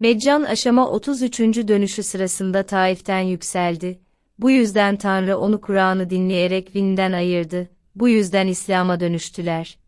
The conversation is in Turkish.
Meccan aşama 33. dönüşü sırasında Taif'ten yükseldi. Bu yüzden Tanrı onu Kur'an'ı dinleyerek Vin'den ayırdı. Bu yüzden İslam'a dönüştüler.